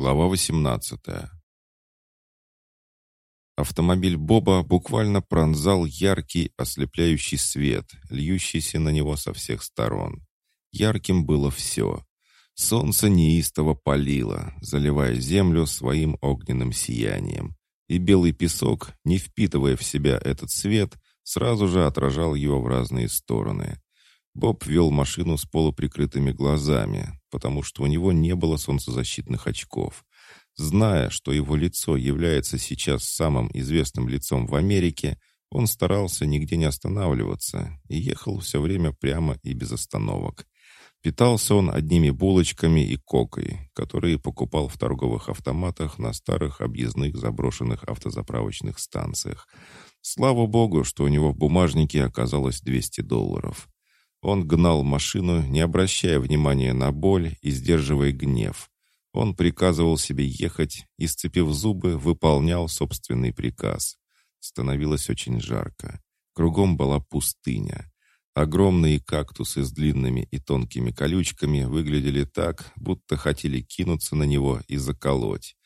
Глава 18 Автомобиль Боба буквально пронзал яркий, ослепляющий свет, льющийся на него со всех сторон. Ярким было все. Солнце неистово палило, заливая землю своим огненным сиянием. И белый песок, не впитывая в себя этот свет, сразу же отражал его в разные стороны. Боб вел машину с полуприкрытыми глазами, потому что у него не было солнцезащитных очков. Зная, что его лицо является сейчас самым известным лицом в Америке, он старался нигде не останавливаться и ехал все время прямо и без остановок. Питался он одними булочками и кокой, которые покупал в торговых автоматах на старых объездных заброшенных автозаправочных станциях. Слава богу, что у него в бумажнике оказалось 200 долларов. Он гнал машину, не обращая внимания на боль и сдерживая гнев. Он приказывал себе ехать и, сцепив зубы, выполнял собственный приказ. Становилось очень жарко. Кругом была пустыня. Огромные кактусы с длинными и тонкими колючками выглядели так, будто хотели кинуться на него и заколоть.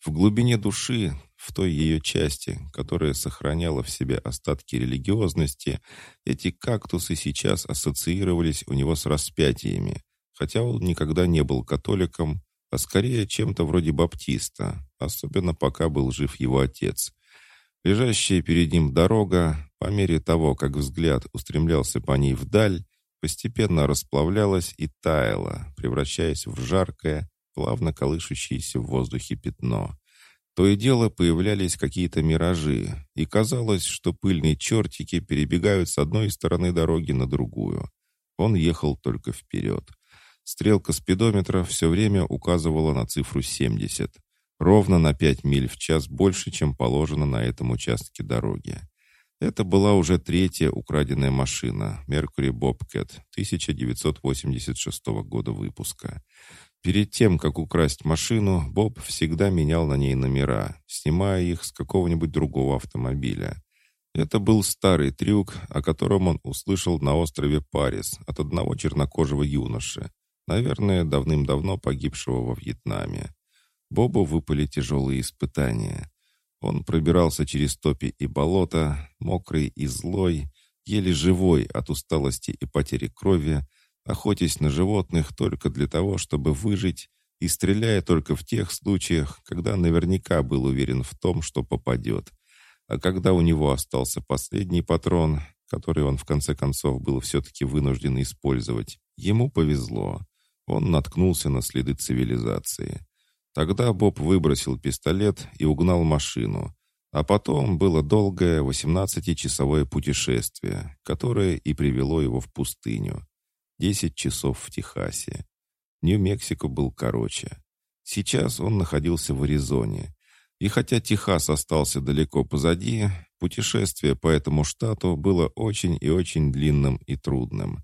В глубине души в той ее части, которая сохраняла в себе остатки религиозности, эти кактусы сейчас ассоциировались у него с распятиями, хотя он никогда не был католиком, а скорее чем-то вроде баптиста, особенно пока был жив его отец. Лежащая перед ним дорога, по мере того, как взгляд устремлялся по ней вдаль, постепенно расплавлялась и таяла, превращаясь в жаркое, плавно колышущееся в воздухе пятно. То и дело появлялись какие-то миражи, и казалось, что пыльные чертики перебегают с одной стороны дороги на другую. Он ехал только вперед. Стрелка спидометра все время указывала на цифру 70. Ровно на 5 миль в час больше, чем положено на этом участке дороги. Это была уже третья украденная машина Mercury Bobcat 1986 года выпуска. Перед тем, как украсть машину, Боб всегда менял на ней номера, снимая их с какого-нибудь другого автомобиля. Это был старый трюк, о котором он услышал на острове Парис от одного чернокожего юноши, наверное, давным-давно погибшего во Вьетнаме. Бобу выпали тяжелые испытания. Он пробирался через топи и болото, мокрый и злой, еле живой от усталости и потери крови, охотясь на животных только для того, чтобы выжить, и стреляя только в тех случаях, когда наверняка был уверен в том, что попадет. А когда у него остался последний патрон, который он в конце концов был все-таки вынужден использовать, ему повезло. Он наткнулся на следы цивилизации. Тогда Боб выбросил пистолет и угнал машину. А потом было долгое 18-часовое путешествие, которое и привело его в пустыню. Десять часов в Техасе. Нью-Мексико был короче. Сейчас он находился в Аризоне. И хотя Техас остался далеко позади, путешествие по этому штату было очень и очень длинным и трудным.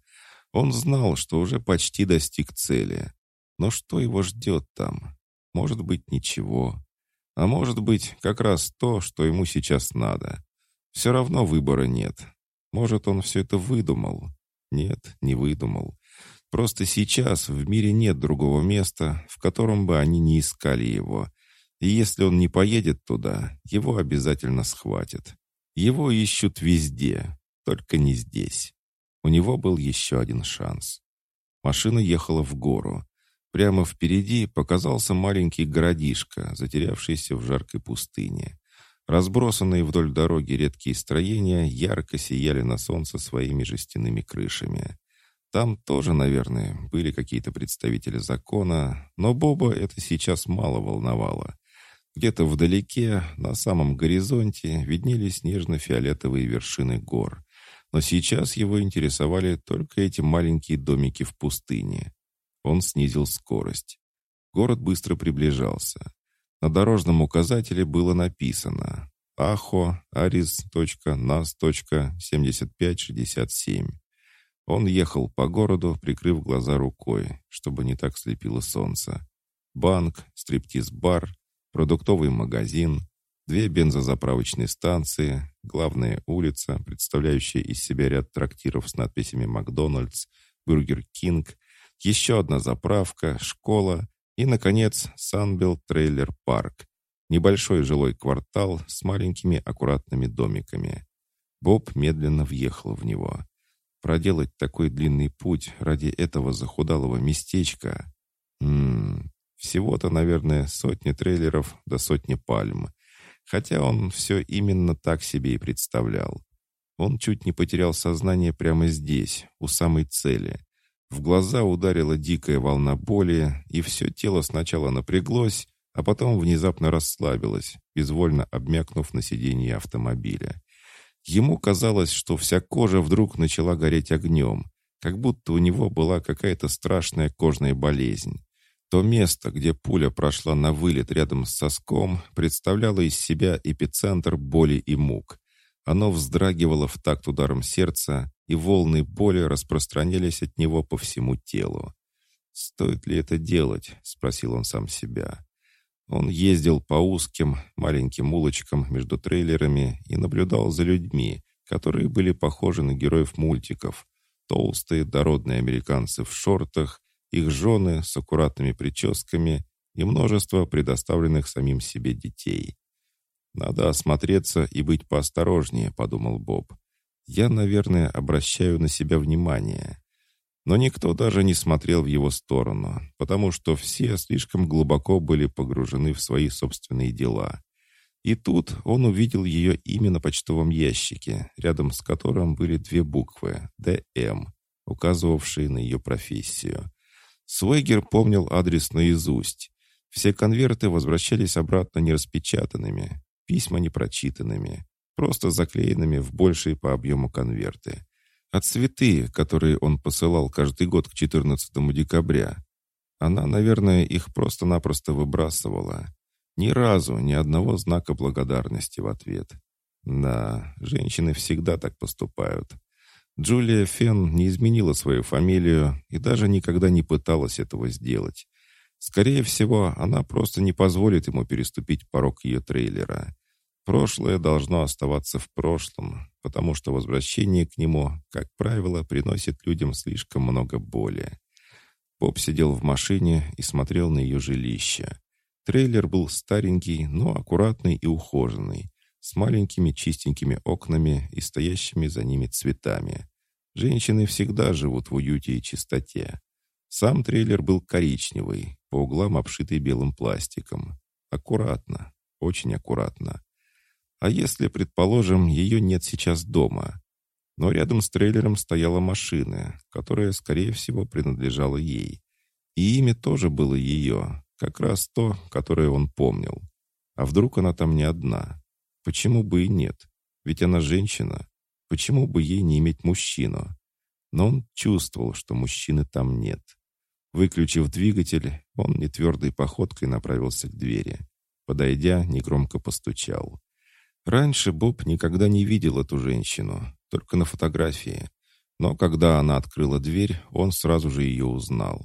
Он знал, что уже почти достиг цели. Но что его ждет там? Может быть, ничего. А может быть, как раз то, что ему сейчас надо. Все равно выбора нет. Может, он все это выдумал. Нет, не выдумал. Просто сейчас в мире нет другого места, в котором бы они не искали его. И если он не поедет туда, его обязательно схватят. Его ищут везде, только не здесь. У него был еще один шанс. Машина ехала в гору. Прямо впереди показался маленький городишко, затерявшийся в жаркой пустыне. Разбросанные вдоль дороги редкие строения ярко сияли на солнце своими жестяными крышами. Там тоже, наверное, были какие-то представители закона, но Боба это сейчас мало волновало. Где-то вдалеке, на самом горизонте, виднелись нежно-фиолетовые вершины гор. Но сейчас его интересовали только эти маленькие домики в пустыне. Он снизил скорость. Город быстро приближался. На дорожном указателе было написано «Ахо, Арис, Нас, 7567». Он ехал по городу, прикрыв глаза рукой, чтобы не так слепило солнце. Банк, стриптиз-бар, продуктовый магазин, две бензозаправочные станции, главная улица, представляющая из себя ряд трактиров с надписями «Макдональдс», «Бургер Кинг», еще одна заправка, школа И, наконец, Санбелл Трейлер Парк. Небольшой жилой квартал с маленькими аккуратными домиками. Боб медленно въехал в него. Проделать такой длинный путь ради этого захудалого местечка. Ммм, всего-то, наверное, сотни трейлеров до сотни пальм. Хотя он все именно так себе и представлял. Он чуть не потерял сознание прямо здесь, у самой цели. В глаза ударила дикая волна боли, и все тело сначала напряглось, а потом внезапно расслабилось, безвольно обмякнув на сиденье автомобиля. Ему казалось, что вся кожа вдруг начала гореть огнем, как будто у него была какая-то страшная кожная болезнь. То место, где пуля прошла на вылет рядом с соском, представляло из себя эпицентр боли и мук. Оно вздрагивало в такт ударом сердца, и волны боли распространялись от него по всему телу. «Стоит ли это делать?» — спросил он сам себя. Он ездил по узким, маленьким улочкам между трейлерами и наблюдал за людьми, которые были похожи на героев мультиков. Толстые, дородные американцы в шортах, их жены с аккуратными прическами и множество предоставленных самим себе детей. «Надо осмотреться и быть поосторожнее», — подумал Боб. «Я, наверное, обращаю на себя внимание». Но никто даже не смотрел в его сторону, потому что все слишком глубоко были погружены в свои собственные дела. И тут он увидел ее имя на почтовом ящике, рядом с которым были две буквы «ДМ», указывавшие на ее профессию. Свегер помнил адрес наизусть. Все конверты возвращались обратно нераспечатанными, письма непрочитанными, просто заклеенными в большие по объему конверты. А цветы, которые он посылал каждый год к 14 декабря, она, наверное, их просто-напросто выбрасывала. Ни разу ни одного знака благодарности в ответ. Да, женщины всегда так поступают. Джулия Фен не изменила свою фамилию и даже никогда не пыталась этого сделать. Скорее всего, она просто не позволит ему переступить порог ее трейлера. Прошлое должно оставаться в прошлом, потому что возвращение к нему, как правило, приносит людям слишком много боли. Боб сидел в машине и смотрел на ее жилище. Трейлер был старенький, но аккуратный и ухоженный, с маленькими чистенькими окнами и стоящими за ними цветами. Женщины всегда живут в уюте и чистоте. Сам трейлер был коричневый, по углам обшитый белым пластиком. Аккуратно, очень аккуратно. А если, предположим, ее нет сейчас дома? Но рядом с трейлером стояла машина, которая, скорее всего, принадлежала ей. И имя тоже было ее, как раз то, которое он помнил. А вдруг она там не одна? Почему бы и нет? Ведь она женщина. Почему бы ей не иметь мужчину? Но он чувствовал, что мужчины там нет. Выключив двигатель, он нетвердой походкой направился к двери. Подойдя, негромко постучал. Раньше Боб никогда не видел эту женщину, только на фотографии. Но когда она открыла дверь, он сразу же ее узнал.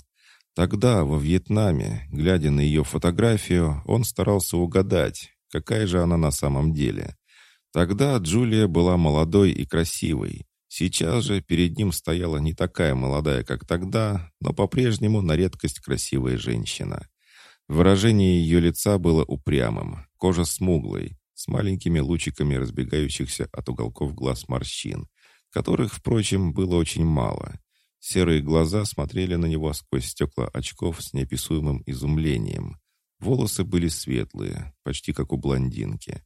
Тогда, во Вьетнаме, глядя на ее фотографию, он старался угадать, какая же она на самом деле. Тогда Джулия была молодой и красивой. Сейчас же перед ним стояла не такая молодая, как тогда, но по-прежнему на редкость красивая женщина. Выражение ее лица было упрямым, кожа смуглой, с маленькими лучиками разбегающихся от уголков глаз морщин, которых, впрочем, было очень мало. Серые глаза смотрели на него сквозь стекла очков с неописуемым изумлением. Волосы были светлые, почти как у блондинки.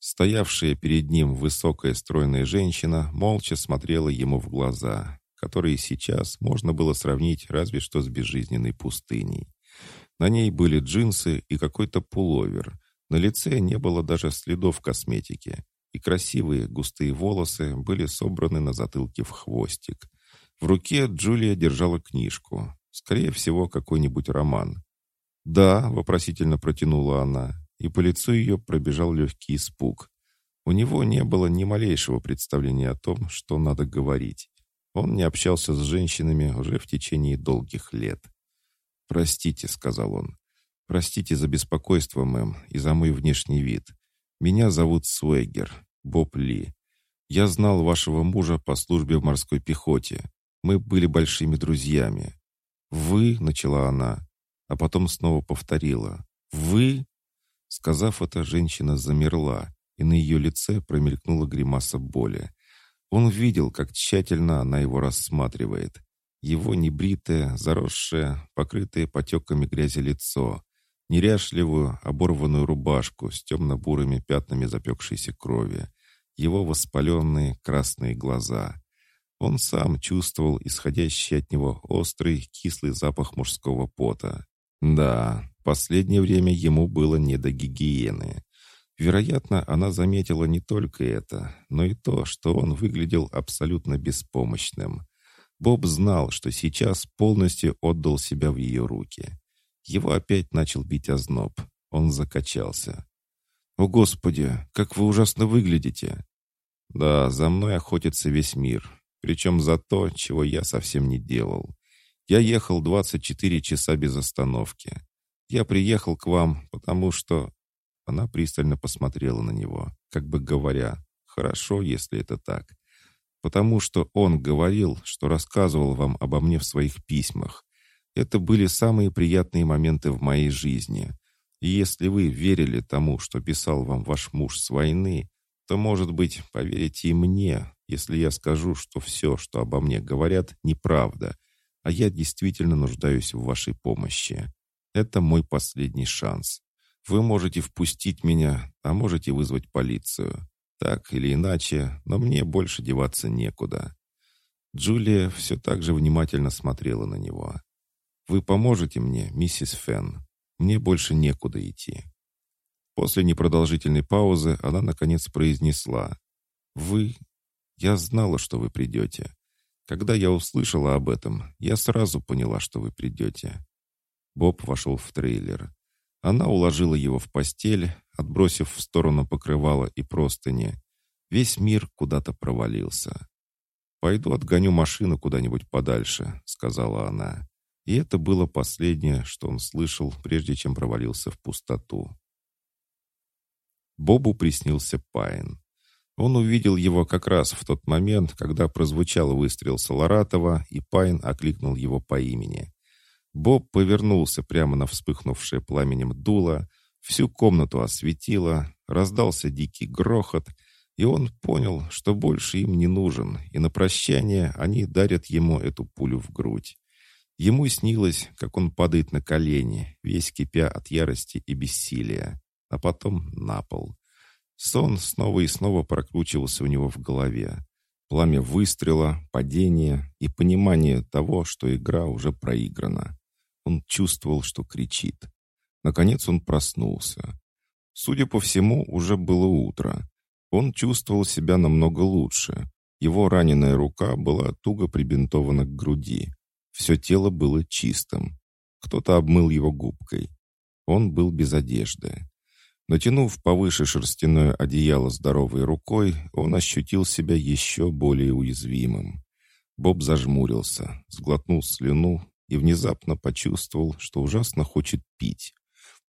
Стоявшая перед ним высокая стройная женщина молча смотрела ему в глаза, которые сейчас можно было сравнить разве что с безжизненной пустыней. На ней были джинсы и какой-то пуловер, на лице не было даже следов косметики, и красивые густые волосы были собраны на затылке в хвостик. В руке Джулия держала книжку, скорее всего, какой-нибудь роман. «Да», — вопросительно протянула она, и по лицу ее пробежал легкий испуг. У него не было ни малейшего представления о том, что надо говорить. Он не общался с женщинами уже в течение долгих лет. «Простите», — сказал он, Простите за беспокойство, мэм, и за мой внешний вид. Меня зовут Суэгер, Боб Ли. Я знал вашего мужа по службе в морской пехоте. Мы были большими друзьями. Вы, начала она. а потом снова повторила. «Вы?» Сказав это, женщина замерла, и на ее лице промелькнула гримаса боли. Он видел, как тщательно она его рассматривает. Его небритое, заросшее, покрытое потеками грязи лицо, неряшливую, оборванную рубашку с темно-бурыми пятнами запекшейся крови, его воспаленные красные глаза. Он сам чувствовал исходящий от него острый, кислый запах мужского пота. Да, последнее время ему было не до гигиены. Вероятно, она заметила не только это, но и то, что он выглядел абсолютно беспомощным. Боб знал, что сейчас полностью отдал себя в ее руки. Его опять начал бить озноб. Он закачался. «О, Господи, как вы ужасно выглядите!» «Да, за мной охотится весь мир. Причем за то, чего я совсем не делал. Я ехал 24 часа без остановки. Я приехал к вам, потому что...» Она пристально посмотрела на него, как бы говоря, «Хорошо, если это так. Потому что он говорил, что рассказывал вам обо мне в своих письмах. Это были самые приятные моменты в моей жизни. И если вы верили тому, что писал вам ваш муж с войны, то, может быть, поверите и мне, если я скажу, что все, что обо мне говорят, неправда, а я действительно нуждаюсь в вашей помощи. Это мой последний шанс. Вы можете впустить меня, а можете вызвать полицию. Так или иначе, но мне больше деваться некуда». Джулия все так же внимательно смотрела на него. «Вы поможете мне, миссис Фен? Мне больше некуда идти». После непродолжительной паузы она, наконец, произнесла. «Вы... Я знала, что вы придете. Когда я услышала об этом, я сразу поняла, что вы придете». Боб вошел в трейлер. Она уложила его в постель, отбросив в сторону покрывала и простыни. Весь мир куда-то провалился. «Пойду отгоню машину куда-нибудь подальше», — сказала она. И это было последнее, что он слышал, прежде чем провалился в пустоту. Бобу приснился Пайн. Он увидел его как раз в тот момент, когда прозвучал выстрел Саларатова, и Пайн окликнул его по имени. Боб повернулся прямо на вспыхнувшее пламенем дуло, всю комнату осветило, раздался дикий грохот, и он понял, что больше им не нужен, и на прощание они дарят ему эту пулю в грудь. Ему снилось, как он падает на колени, весь кипя от ярости и бессилия а потом на пол. Сон снова и снова прокручивался у него в голове. Пламя выстрела, падение и понимание того, что игра уже проиграна. Он чувствовал, что кричит. Наконец он проснулся. Судя по всему, уже было утро. Он чувствовал себя намного лучше. Его раненая рука была туго прибинтована к груди. Все тело было чистым. Кто-то обмыл его губкой. Он был без одежды. Натянув повыше шерстяное одеяло здоровой рукой, он ощутил себя еще более уязвимым. Боб зажмурился, сглотнул слюну и внезапно почувствовал, что ужасно хочет пить.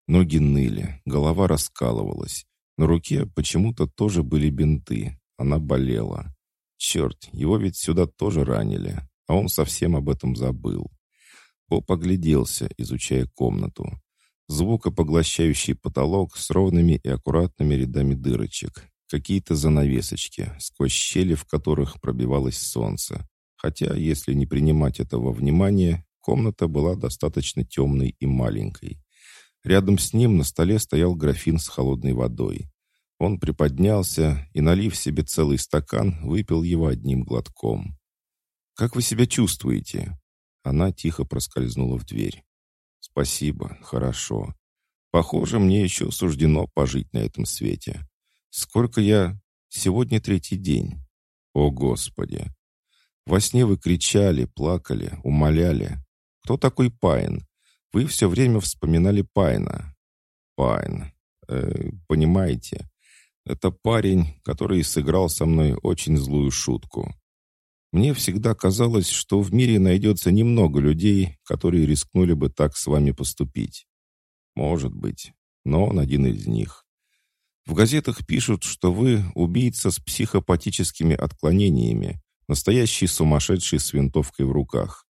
Ноги ныли, голова раскалывалась. На руке почему-то тоже были бинты. Она болела. Черт, его ведь сюда тоже ранили, а он совсем об этом забыл. Боб огляделся, изучая комнату звукопоглощающий потолок с ровными и аккуратными рядами дырочек, какие-то занавесочки, сквозь щели в которых пробивалось солнце. Хотя, если не принимать этого внимания, комната была достаточно темной и маленькой. Рядом с ним на столе стоял графин с холодной водой. Он приподнялся и, налив себе целый стакан, выпил его одним глотком. «Как вы себя чувствуете?» Она тихо проскользнула в дверь. «Спасибо, хорошо. Похоже, мне еще суждено пожить на этом свете. Сколько я... Сегодня третий день. О, Господи! Во сне вы кричали, плакали, умоляли. Кто такой Пайн? Вы все время вспоминали Пайна. Пайн. Э, понимаете, это парень, который сыграл со мной очень злую шутку. Мне всегда казалось, что в мире найдется немного людей, которые рискнули бы так с вами поступить. Может быть, но он один из них. В газетах пишут, что вы убийца с психопатическими отклонениями, настоящий сумасшедший с винтовкой в руках.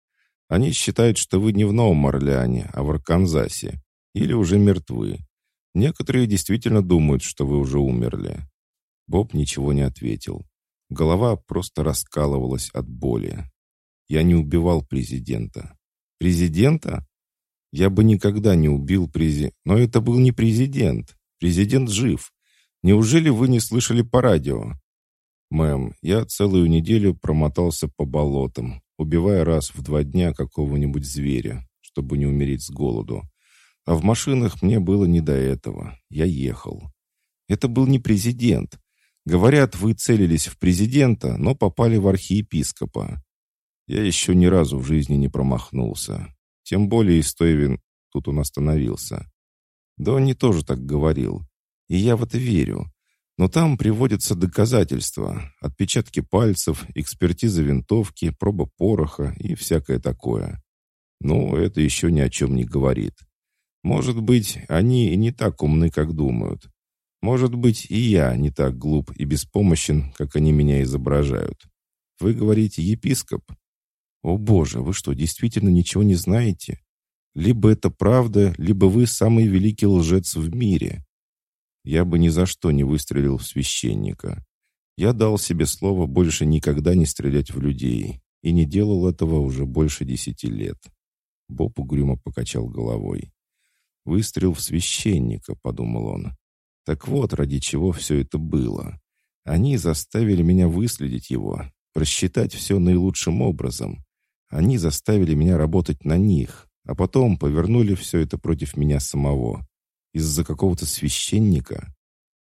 Они считают, что вы не в Новом Орлеане, а в Арканзасе. Или уже мертвы. Некоторые действительно думают, что вы уже умерли». Боб ничего не ответил. Голова просто раскалывалась от боли. «Я не убивал президента». «Президента?» «Я бы никогда не убил президента. Но это был не президент. Президент жив. Неужели вы не слышали по радио?» «Мэм, я целую неделю промотался по болотам, убивая раз в два дня какого-нибудь зверя, чтобы не умереть с голоду. А в машинах мне было не до этого. Я ехал. Это был не президент. Говорят, вы целились в президента, но попали в архиепископа. Я еще ни разу в жизни не промахнулся. Тем более той Тут он остановился. Донни тоже так говорил. И я в это верю. Но там приводятся доказательства, отпечатки пальцев, экспертиза винтовки, проба пороха и всякое такое. Но это еще ни о чем не говорит. Может быть, они и не так умны, как думают. Может быть, и я не так глуп и беспомощен, как они меня изображают. Вы говорите «епископ». О боже, вы что, действительно ничего не знаете? Либо это правда, либо вы самый великий лжец в мире. Я бы ни за что не выстрелил в священника. Я дал себе слово больше никогда не стрелять в людей, и не делал этого уже больше десяти лет. Боб угрюмо покачал головой. «Выстрел в священника», — подумал он. «Так вот, ради чего все это было. Они заставили меня выследить его, просчитать все наилучшим образом. Они заставили меня работать на них, а потом повернули все это против меня самого. Из-за какого-то священника?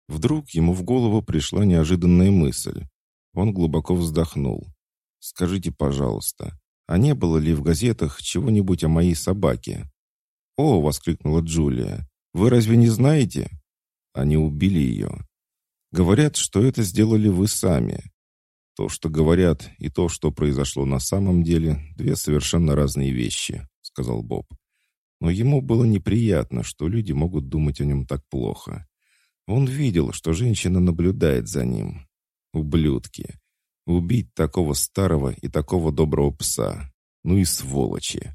Вдруг ему в голову пришла неожиданная мысль. Он глубоко вздохнул. «Скажите, пожалуйста, а не было ли в газетах чего-нибудь о моей собаке?» «О!» — воскликнула Джулия. «Вы разве не знаете?» Они убили ее. «Говорят, что это сделали вы сами. То, что говорят, и то, что произошло на самом деле, две совершенно разные вещи», — сказал Боб. Но ему было неприятно, что люди могут думать о нем так плохо. Он видел, что женщина наблюдает за ним. Ублюдки. Убить такого старого и такого доброго пса. Ну и сволочи.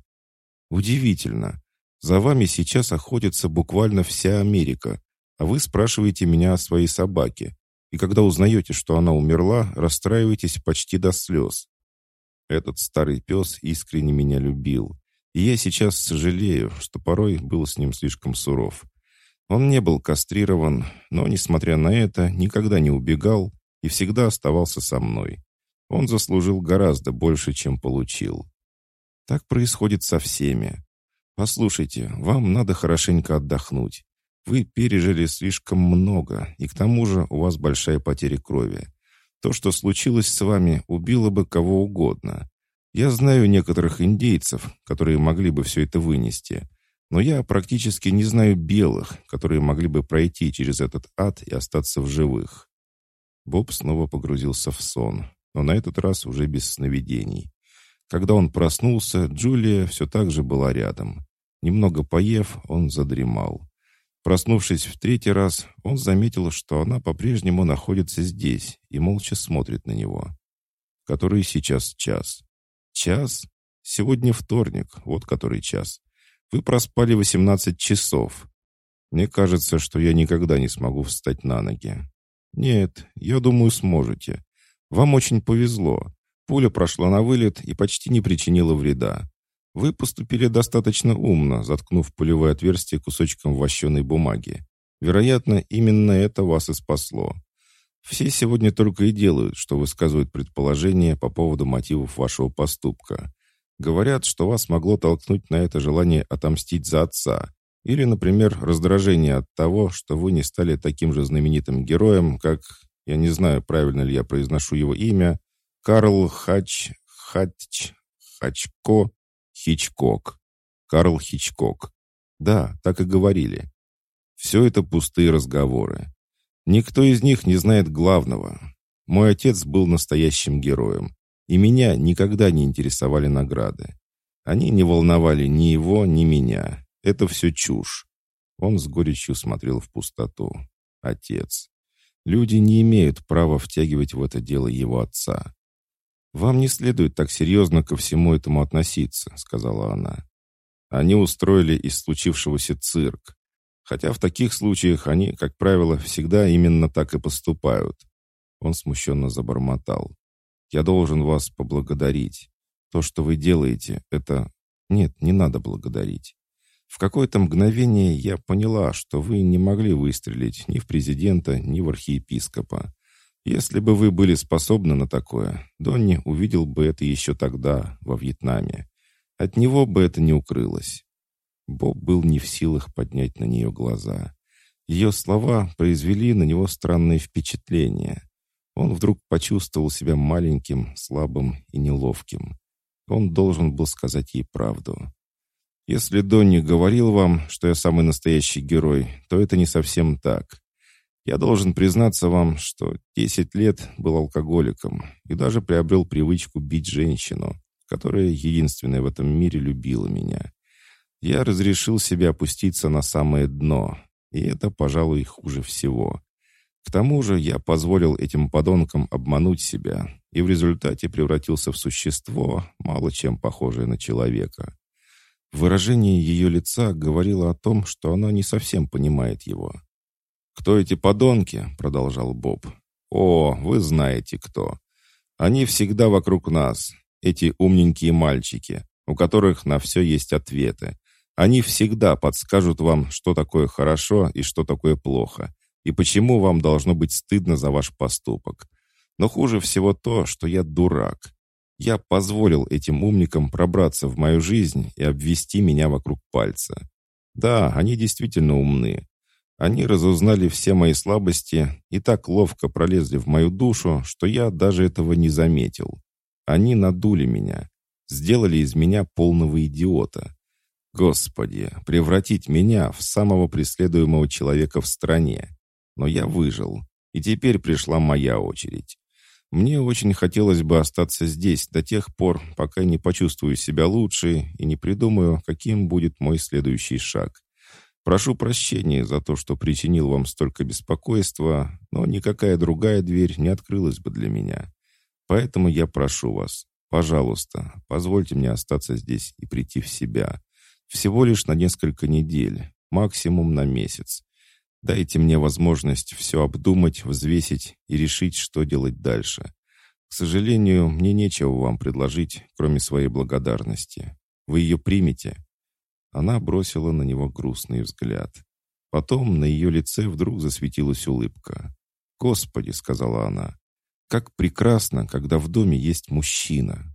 Удивительно. За вами сейчас охотится буквально вся Америка, вы спрашиваете меня о своей собаке. И когда узнаете, что она умерла, расстраиваетесь почти до слез. Этот старый пес искренне меня любил. И я сейчас сожалею, что порой был с ним слишком суров. Он не был кастрирован, но, несмотря на это, никогда не убегал и всегда оставался со мной. Он заслужил гораздо больше, чем получил. Так происходит со всеми. Послушайте, вам надо хорошенько отдохнуть. Вы пережили слишком много, и к тому же у вас большая потеря крови. То, что случилось с вами, убило бы кого угодно. Я знаю некоторых индейцев, которые могли бы все это вынести, но я практически не знаю белых, которые могли бы пройти через этот ад и остаться в живых. Боб снова погрузился в сон, но на этот раз уже без сновидений. Когда он проснулся, Джулия все так же была рядом. Немного поев, он задремал. Проснувшись в третий раз, он заметил, что она по-прежнему находится здесь и молча смотрит на него. Который сейчас час. Час? Сегодня вторник, вот который час. Вы проспали 18 часов. Мне кажется, что я никогда не смогу встать на ноги. Нет, я думаю, сможете. Вам очень повезло. Пуля прошла на вылет и почти не причинила вреда. Вы поступили достаточно умно, заткнув пулевое отверстие кусочком вощеной бумаги. Вероятно, именно это вас и спасло. Все сегодня только и делают, что высказывают предположения по поводу мотивов вашего поступка. Говорят, что вас могло толкнуть на это желание отомстить за отца. Или, например, раздражение от того, что вы не стали таким же знаменитым героем, как, я не знаю, правильно ли я произношу его имя, Карл Хач... Хач... Хачко... Хичкок. Карл Хичкок. Да, так и говорили. Все это пустые разговоры. Никто из них не знает главного. Мой отец был настоящим героем, и меня никогда не интересовали награды. Они не волновали ни его, ни меня. Это все чушь. Он с горечью смотрел в пустоту. Отец. Люди не имеют права втягивать в это дело его отца. «Вам не следует так серьезно ко всему этому относиться», — сказала она. Они устроили из случившегося цирк. Хотя в таких случаях они, как правило, всегда именно так и поступают. Он смущенно забормотал. «Я должен вас поблагодарить. То, что вы делаете, это... Нет, не надо благодарить. В какое-то мгновение я поняла, что вы не могли выстрелить ни в президента, ни в архиепископа. Если бы вы были способны на такое, Донни увидел бы это еще тогда, во Вьетнаме. От него бы это не укрылось. Боб был не в силах поднять на нее глаза. Ее слова произвели на него странное впечатление. Он вдруг почувствовал себя маленьким, слабым и неловким. Он должен был сказать ей правду. «Если Донни говорил вам, что я самый настоящий герой, то это не совсем так. Я должен признаться вам, что 10 лет был алкоголиком и даже приобрел привычку бить женщину, которая единственная в этом мире любила меня. Я разрешил себе опуститься на самое дно, и это, пожалуй, хуже всего. К тому же я позволил этим подонкам обмануть себя, и в результате превратился в существо, мало чем похожее на человека. Выражение ее лица говорило о том, что она не совсем понимает его. «Кто эти подонки?» — продолжал Боб. «О, вы знаете кто. Они всегда вокруг нас, эти умненькие мальчики, у которых на все есть ответы. Они всегда подскажут вам, что такое хорошо и что такое плохо, и почему вам должно быть стыдно за ваш поступок. Но хуже всего то, что я дурак. Я позволил этим умникам пробраться в мою жизнь и обвести меня вокруг пальца. Да, они действительно умны. Они разузнали все мои слабости и так ловко пролезли в мою душу, что я даже этого не заметил. Они надули меня, сделали из меня полного идиота. Господи, превратить меня в самого преследуемого человека в стране. Но я выжил, и теперь пришла моя очередь. Мне очень хотелось бы остаться здесь до тех пор, пока не почувствую себя лучше и не придумаю, каким будет мой следующий шаг. Прошу прощения за то, что причинил вам столько беспокойства, но никакая другая дверь не открылась бы для меня. Поэтому я прошу вас, пожалуйста, позвольте мне остаться здесь и прийти в себя. Всего лишь на несколько недель, максимум на месяц. Дайте мне возможность все обдумать, взвесить и решить, что делать дальше. К сожалению, мне нечего вам предложить, кроме своей благодарности. Вы ее примете?» Она бросила на него грустный взгляд. Потом на ее лице вдруг засветилась улыбка. «Господи!» — сказала она. «Как прекрасно, когда в доме есть мужчина!»